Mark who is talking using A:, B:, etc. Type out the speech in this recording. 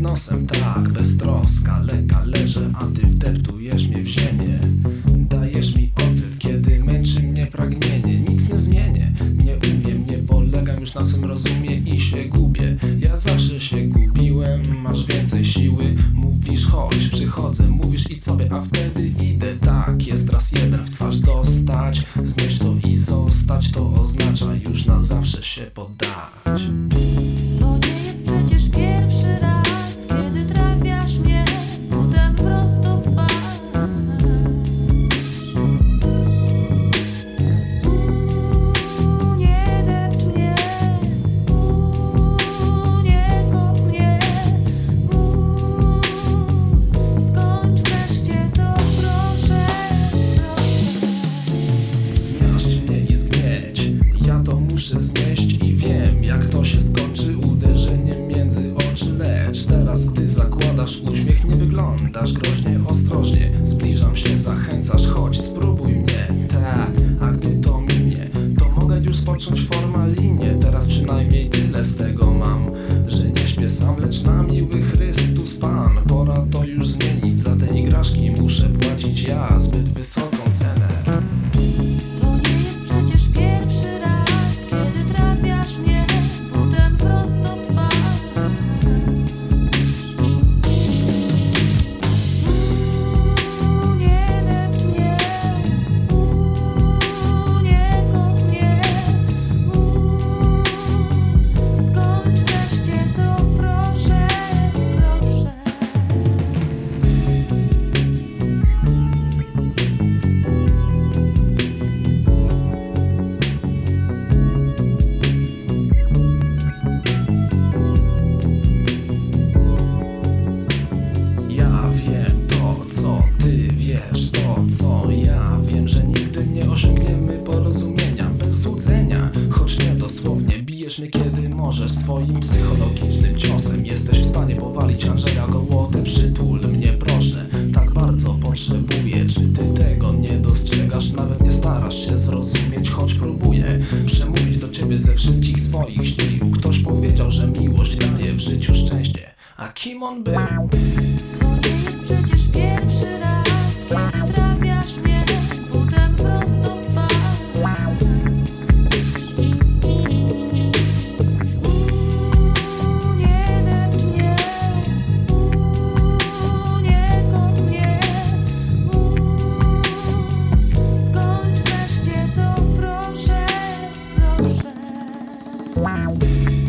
A: nosem, tak, bez troska. Lekka leżę, a ty wdeptujesz mnie w ziemię. Dajesz mi ocet, kiedy męczy mnie pragnienie. Nic nie zmienię, nie umiem, nie polegam już na swym rozumie i się gubię. Ja zawsze się gubiłem, masz więcej siły. Mówisz chodź, przychodzę, mówisz idź sobie, a wtedy idę. Tak, jest raz jeden w twarz dostać Znieść to i zostać, to oznacza już na zawsze się poddać zakładasz uśmiech Nie wyglądasz groźnie, ostrożnie. Zbliżam się, zachęcasz, chodź spróbuj mnie. Tak, a gdy to minie To mogę już spocząć formalnie. Teraz przynajmniej tyle z tego mam Że nie śpię sam, lecz na miły Chrystus Pan. Pora to już zmienić Za te igraszki muszę płacić ja. Zbyt wysoką się zrozumieć, choć próbuję przemówić do ciebie ze wszystkich swoich sił. Ktoś powiedział, że miłość daje w życiu szczęście, a kim on był? Música